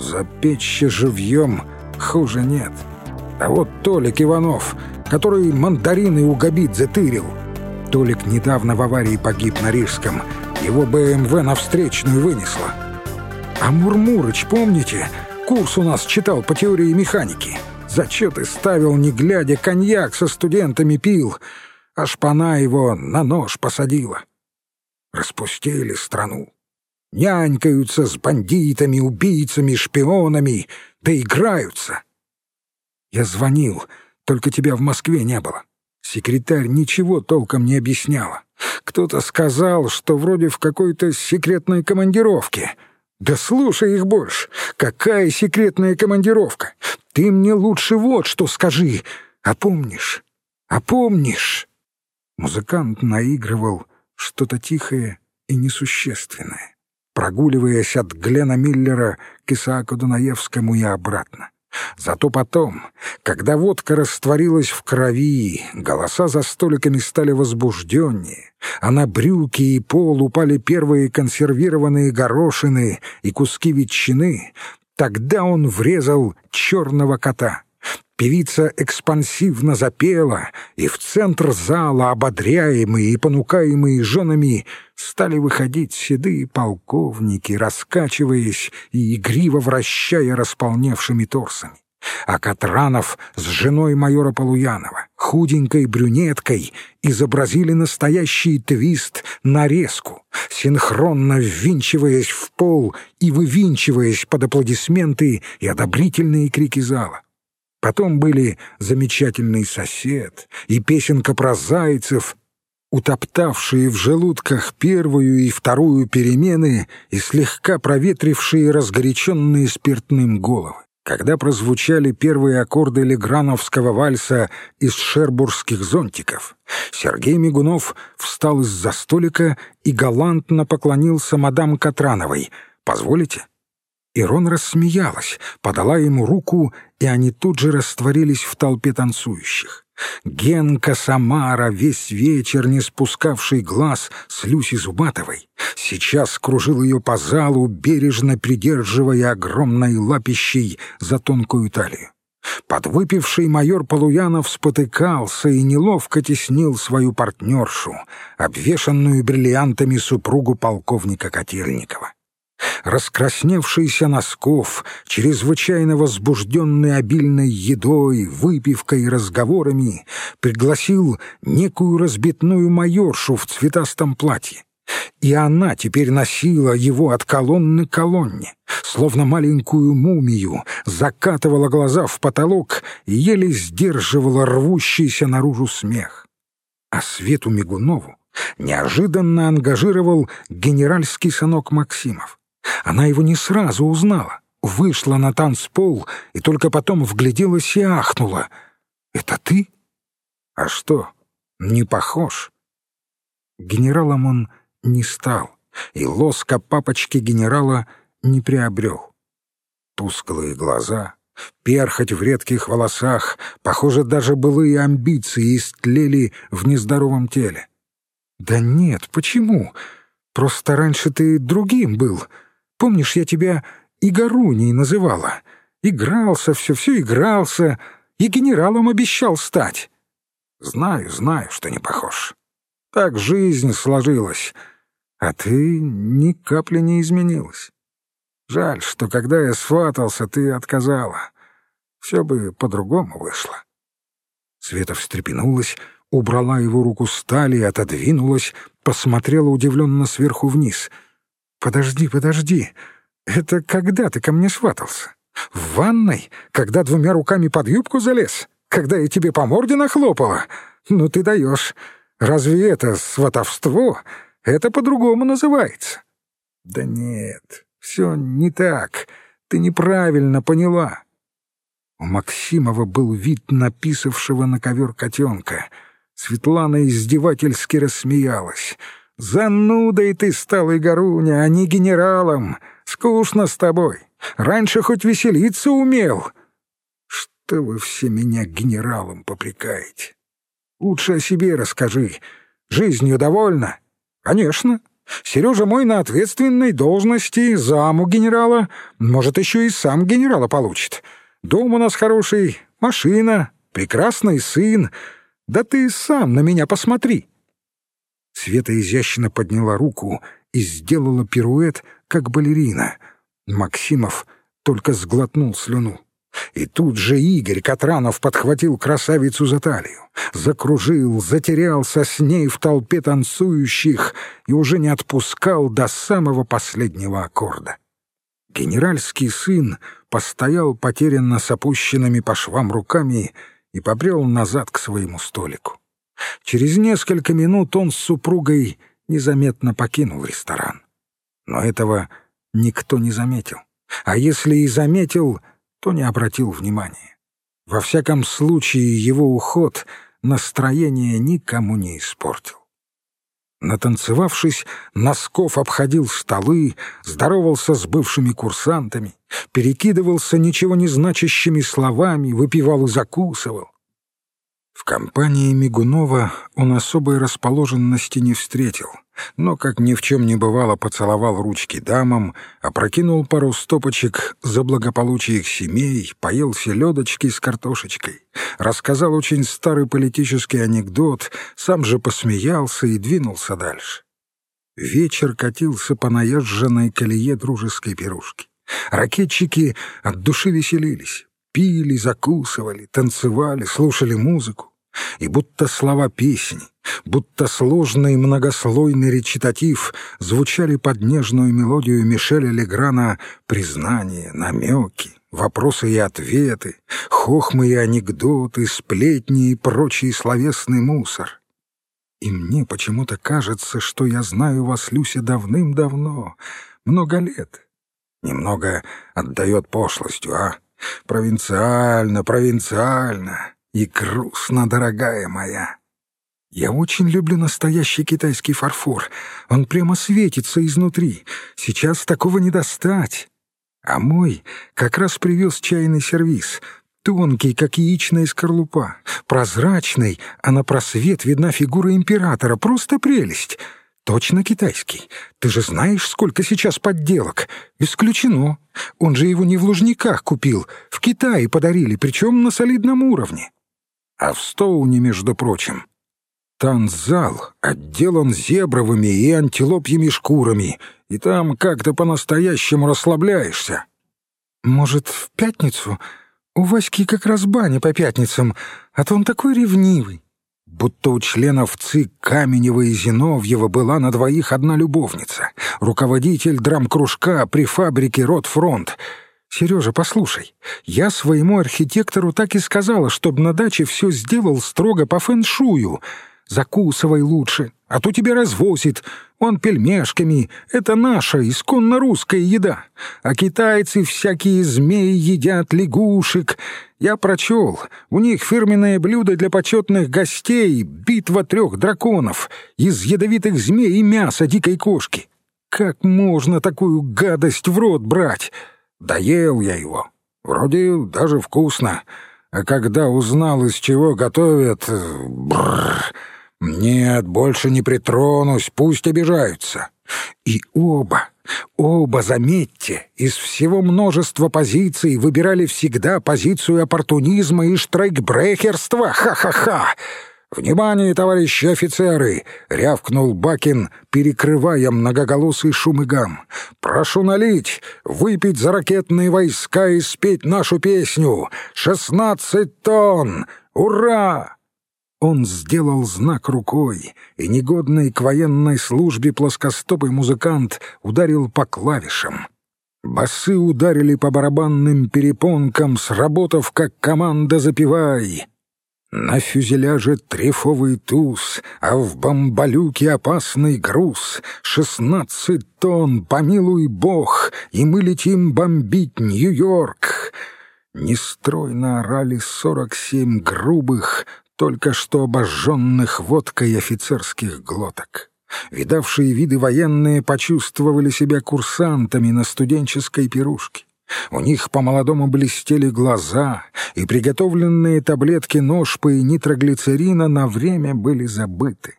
Запечься живьем хуже нет. А вот Толик Иванов, который мандарины у Габидзе тырил. Толик недавно в аварии погиб на Рижском. Его БМВ на встречную вынесло. А Мурмурыч, помните, курс у нас читал по теории механики. Зачеты ставил, не глядя, коньяк со студентами пил. А шпана его на нож посадила. Распустили страну. Нянькаются с бандитами, убийцами, шпионами, да играются. Я звонил, только тебя в Москве не было. Секретарь ничего толком не объясняла. Кто-то сказал, что вроде в какой-то секретной командировке. Да слушай их больше. Какая секретная командировка? Ты мне лучше вот что скажи. А помнишь? А помнишь? Музыкант наигрывал что-то тихое и несущественное, прогуливаясь от Глена Миллера к Исааку Дунаевскому и обратно. Зато потом, когда водка растворилась в крови, голоса за столиками стали возбужденнее, а на брюки и пол упали первые консервированные горошины и куски ветчины, тогда он врезал черного кота — Певица экспансивно запела, и в центр зала, ободряемые и понукаемые женами, стали выходить седые полковники, раскачиваясь и игриво вращая располневшими торсами. А Катранов с женой майора Полуянова, худенькой брюнеткой, изобразили настоящий твист нарезку, синхронно ввинчиваясь в пол и вывинчиваясь под аплодисменты и одобрительные крики зала. Потом были «Замечательный сосед» и песенка про зайцев, утоптавшие в желудках первую и вторую перемены и слегка проветрившие разгоряченные спиртным головы. Когда прозвучали первые аккорды леграновского вальса из шербургских зонтиков, Сергей Мигунов встал из-за столика и галантно поклонился мадам Катрановой. «Позволите?» Ирон рассмеялась, подала ему руку, и они тут же растворились в толпе танцующих. Генка Самара, весь вечер не спускавший глаз с Люси Зубатовой, сейчас кружил ее по залу, бережно придерживая огромной лапищей за тонкую талию. Подвыпивший майор Полуянов спотыкался и неловко теснил свою партнершу, обвешанную бриллиантами супругу полковника Котельникова раскрасневшийся Носков, чрезвычайно возбужденный обильной едой, выпивкой и разговорами, пригласил некую разбитную майоршу в цветастом платье. И она теперь носила его от колонны к колонне, словно маленькую мумию, закатывала глаза в потолок и еле сдерживала рвущийся наружу смех. А Свету Мигунову неожиданно ангажировал генеральский сынок Максимов. Она его не сразу узнала, вышла на танцпол и только потом вгляделась и ахнула. «Это ты? А что, не похож?» Генералом он не стал, и лоска папочки генерала не приобрел. Тусклые глаза, перхоть в редких волосах, похоже, даже былые амбиции истлели в нездоровом теле. «Да нет, почему? Просто раньше ты другим был», Помнишь, я тебя Игоруней называла? Игрался все, все игрался, и генералом обещал стать. Знаю, знаю, что не похож. Так жизнь сложилась, а ты ни капли не изменилась. Жаль, что когда я сватался, ты отказала. Все бы по-другому вышло. Света встрепенулась, убрала его руку с талии, отодвинулась, посмотрела удивленно сверху вниз — «Подожди, подожди. Это когда ты ко мне сватался? В ванной? Когда двумя руками под юбку залез? Когда я тебе по морде нахлопала? Ну ты даешь. Разве это сватовство? Это по-другому называется». «Да нет, все не так. Ты неправильно поняла». У Максимова был вид написавшего на ковер котенка. Светлана издевательски рассмеялась — Занудой ты стал, Игоруня, а не генералом. Скучно с тобой. Раньше хоть веселиться умел. Что вы все меня генералом попрекаете? Лучше о себе расскажи. Жизнью довольна? Конечно. Сережа мой на ответственной должности, заму генерала, может, еще и сам генерала получит. Дом у нас хороший, машина, прекрасный сын. Да ты сам на меня посмотри». Света изящно подняла руку и сделала пируэт, как балерина. Максимов только сглотнул слюну. И тут же Игорь Катранов подхватил красавицу за талию, закружил, затерялся с ней в толпе танцующих и уже не отпускал до самого последнего аккорда. Генеральский сын постоял потерянно с опущенными по швам руками и побрел назад к своему столику. Через несколько минут он с супругой незаметно покинул ресторан. Но этого никто не заметил. А если и заметил, то не обратил внимания. Во всяком случае, его уход настроение никому не испортил. Натанцевавшись, Носков обходил столы, здоровался с бывшими курсантами, перекидывался ничего не значащими словами, выпивал и закусывал. В компании Мигунова он особой расположенности не встретил, но, как ни в чем не бывало, поцеловал ручки дамам, опрокинул пару стопочек за благополучие их семей, поел селедочки с картошечкой, рассказал очень старый политический анекдот, сам же посмеялся и двинулся дальше. Вечер катился по наезженной колее дружеской пирушки. Ракетчики от души веселились пили, закусывали, танцевали, слушали музыку. И будто слова песни, будто сложный многослойный речитатив звучали под нежную мелодию Мишеля Леграна признания, намеки, вопросы и ответы, хохмы и анекдоты, сплетни и прочий словесный мусор. И мне почему-то кажется, что я знаю вас, Люся, давным-давно, много лет. Немного отдает пошлостью, а? Провинциально, провинциально и грустно, дорогая моя. Я очень люблю настоящий китайский фарфор. Он прямо светится изнутри. Сейчас такого не достать. А мой как раз привез чайный сервиз. Тонкий, как яичная скорлупа. Прозрачный, а на просвет видна фигура императора. Просто прелесть. Точно китайский. Ты же знаешь, сколько сейчас подделок. Исключено. Он же его не в Лужниках купил. В Китае подарили, причем на солидном уровне. А в Стоуне, между прочим, танцзал отделан зебровыми и антилопьими шкурами, и там как-то по-настоящему расслабляешься. Может, в пятницу? У Васьки как раз баня по пятницам, а то он такой ревнивый будто у членов ЦИК Каменева и Зиновьева была на двоих одна любовница, руководитель драм-кружка при фабрике «Ротфронт». «Сережа, послушай, я своему архитектору так и сказала, чтобы на даче все сделал строго по фэншую. Закусывай лучше, а то тебя развозит. Он пельмешками. Это наша, исконно русская еда. А китайцы всякие змеи едят, лягушек. Я прочел. У них фирменное блюдо для почетных гостей — битва трех драконов из ядовитых змей и мяса дикой кошки. Как можно такую гадость в рот брать? Доел я его. Вроде даже вкусно. А когда узнал, из чего готовят... Бррр, «Нет, больше не притронусь, пусть обижаются». И оба, оба, заметьте, из всего множества позиций выбирали всегда позицию оппортунизма и штрайкбрехерства. Ха-ха-ха! «Внимание, товарищи офицеры!» — рявкнул Бакин, перекрывая многоголосый шум и гам. «Прошу налить, выпить за ракетные войска и спеть нашу песню! Шестнадцать тонн! Ура!» Он сделал знак рукой, и негодный к военной службе плоскостопый музыкант ударил по клавишам. Басы ударили по барабанным перепонкам, сработав как команда «Запивай». На фюзеляже трефовый туз, а в бомбалюке опасный груз. Шестнадцать тонн, помилуй бог, и мы летим бомбить Нью-Йорк. Нестройно орали сорок семь грубых, только что обожженных водкой офицерских глоток. Видавшие виды военные почувствовали себя курсантами на студенческой пирушке. У них по-молодому блестели глаза, и приготовленные таблетки ножпы и нитроглицерина на время были забыты.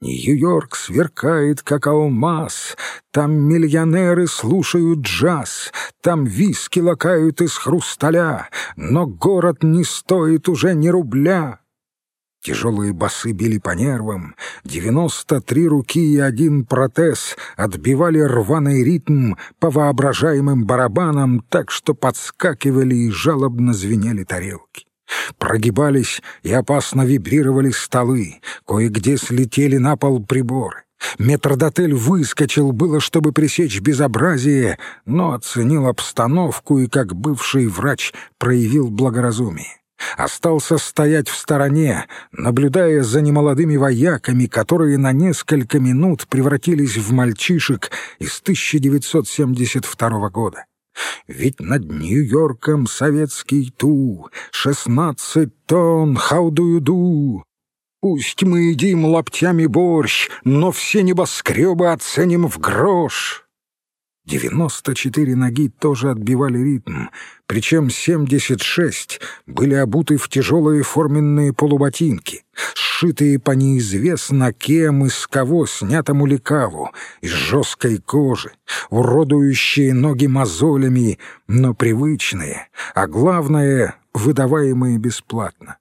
Нью-Йорк сверкает, как алмаз, Там миллионеры слушают джаз, Там виски лакают из хрусталя, Но город не стоит уже ни рубля. Тяжелые басы били по нервам, девяносто три руки и один протез отбивали рваный ритм по воображаемым барабанам так, что подскакивали и жалобно звенели тарелки. Прогибались и опасно вибрировали столы, кое-где слетели на пол приборы. Метродотель выскочил было, чтобы пресечь безобразие, но оценил обстановку и, как бывший врач, проявил благоразумие. Остался стоять в стороне, наблюдая за немолодыми вояками, которые на несколько минут превратились в мальчишек из 1972 года. Ведь над Нью-Йорком советский ту, шестнадцать тонн, хаудуюду. Пусть мы едим лаптями борщ, но все небоскребы оценим в грош. Девяносто четыре ноги тоже отбивали ритм, причем семьдесят шесть были обуты в тяжелые форменные полуботинки, сшитые по неизвестно кем из кого снятому лекалу, из жесткой кожи, уродующие ноги мозолями, но привычные, а главное — выдаваемые бесплатно.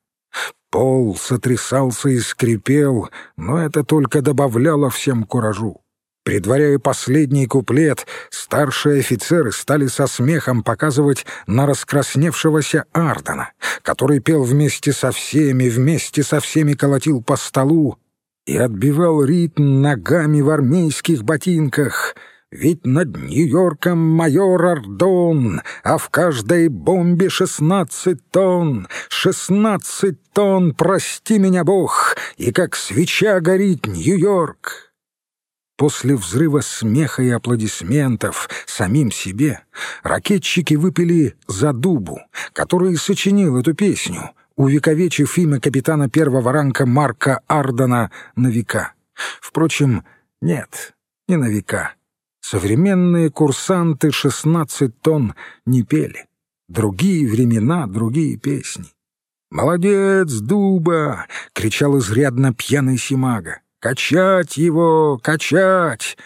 Пол сотрясался и скрипел, но это только добавляло всем куражу. Предваряя последний куплет, старшие офицеры стали со смехом показывать на раскрасневшегося Ардена, который пел вместе со всеми, вместе со всеми колотил по столу и отбивал ритм ногами в армейских ботинках. Ведь над Нью-Йорком майор Ардон, а в каждой бомбе шестнадцать тонн, шестнадцать тонн, прости меня, Бог, и как свеча горит Нью-Йорк. После взрыва смеха и аплодисментов самим себе ракетчики выпили за дубу, который сочинил эту песню, увековечив имя капитана первого ранга Марка Ардена на века. Впрочем, нет, не на века. Современные курсанты 16 тонн не пели. Другие времена, другие песни. «Молодец, дуба!» — кричал изрядно пьяный Симага. Качать его, качать!»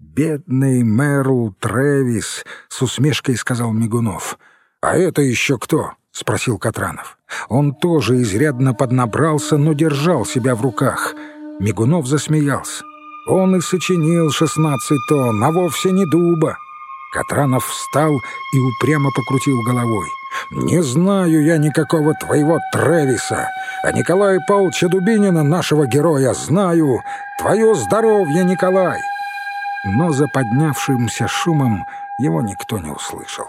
«Бедный Мэрл Трэвис», — с усмешкой сказал Мигунов. «А это еще кто?» — спросил Катранов. Он тоже изрядно поднабрался, но держал себя в руках. Мигунов засмеялся. Он и сочинил шестнадцать тонн, а вовсе не дуба. Катранов встал и упрямо покрутил головой. «Не знаю я никакого твоего Тревиса, а Николая Павловича Дубинина, нашего героя, знаю. Твое здоровье, Николай!» Но за поднявшимся шумом его никто не услышал.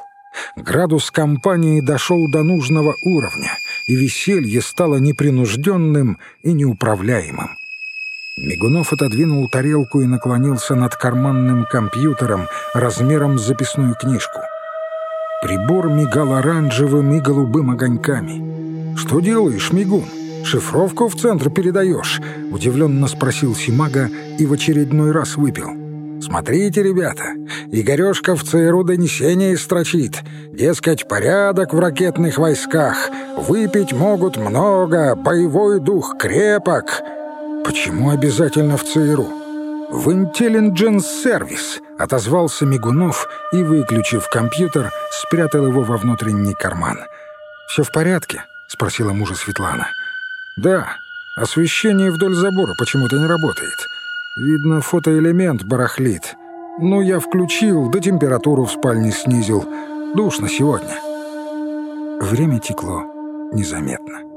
Градус компании дошел до нужного уровня, и веселье стало непринужденным и неуправляемым. Мигунов отодвинул тарелку и наклонился над карманным компьютером размером с записную книжку. Прибор мигал оранжевым и голубым огоньками. «Что делаешь, Мигун? Шифровку в центр передаешь?» — удивленно спросил Симага и в очередной раз выпил. «Смотрите, ребята, Игорешка в ЦРУ донесение строчит. Дескать, порядок в ракетных войсках. Выпить могут много, боевой дух крепок». «Почему обязательно в ЦРУ?» «В Intelligence Service», — отозвался Мигунов и, выключив компьютер, спрятал его во внутренний карман. «Все в порядке?» — спросила мужа Светлана. «Да, освещение вдоль забора почему-то не работает. Видно, фотоэлемент барахлит. Ну, я включил, да температуру в спальне снизил. Душно сегодня». Время текло незаметно.